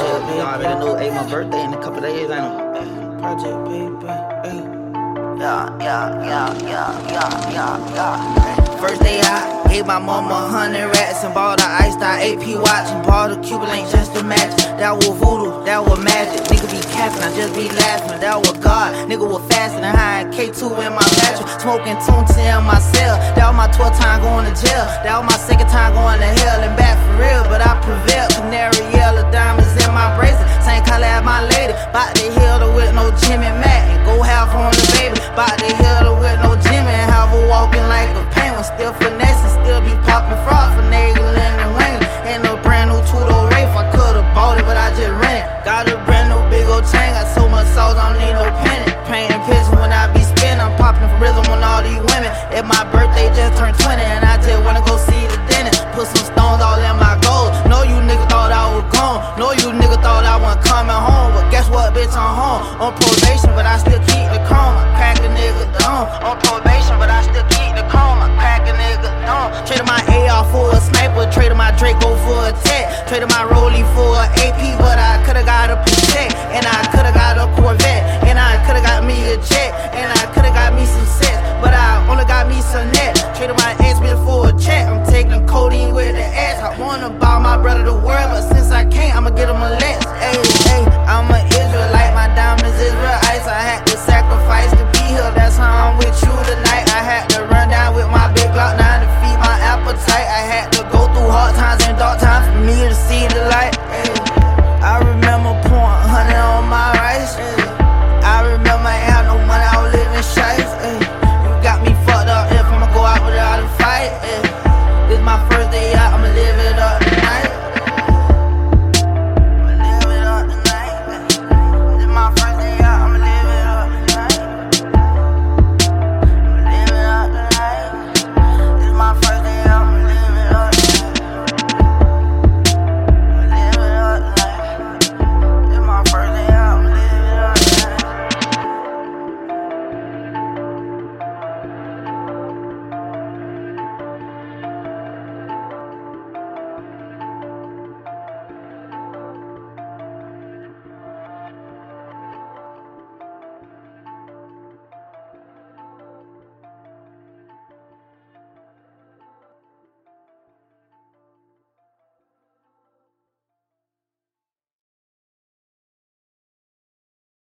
already know, hey, my birthday in a couple days, I know. Project, baby, hey. Yeah, yeah, yeah, yeah, yeah, yeah, yeah. First day out, gave my mama a hundred rats and bought a iced out AP watch and bought a Cuban link just to match. That was voodoo, that was magic. Nigga be capping, I just be laughing. That was God, nigga was fasting and high K2 in my mattress, smoking tune in my cell. That was my 12th time going to jail. That was my second time going to hell my lady. Bout to heal her with no Jimmy Mac and go half on the baby. Bout to heal her with no Jimmy and have her walking like a penguin. Still finessing, still be popping fraud, finagling and ringing. And a brand new two-door Wraith, I could've bought it, but I just rented. Got a brand new big old chain, got so much sauce, I don't need no Niggas thought I wasn't coming home. But guess what, bitch, I'm home. On probation, but I still keep the chrome. Crack a nigga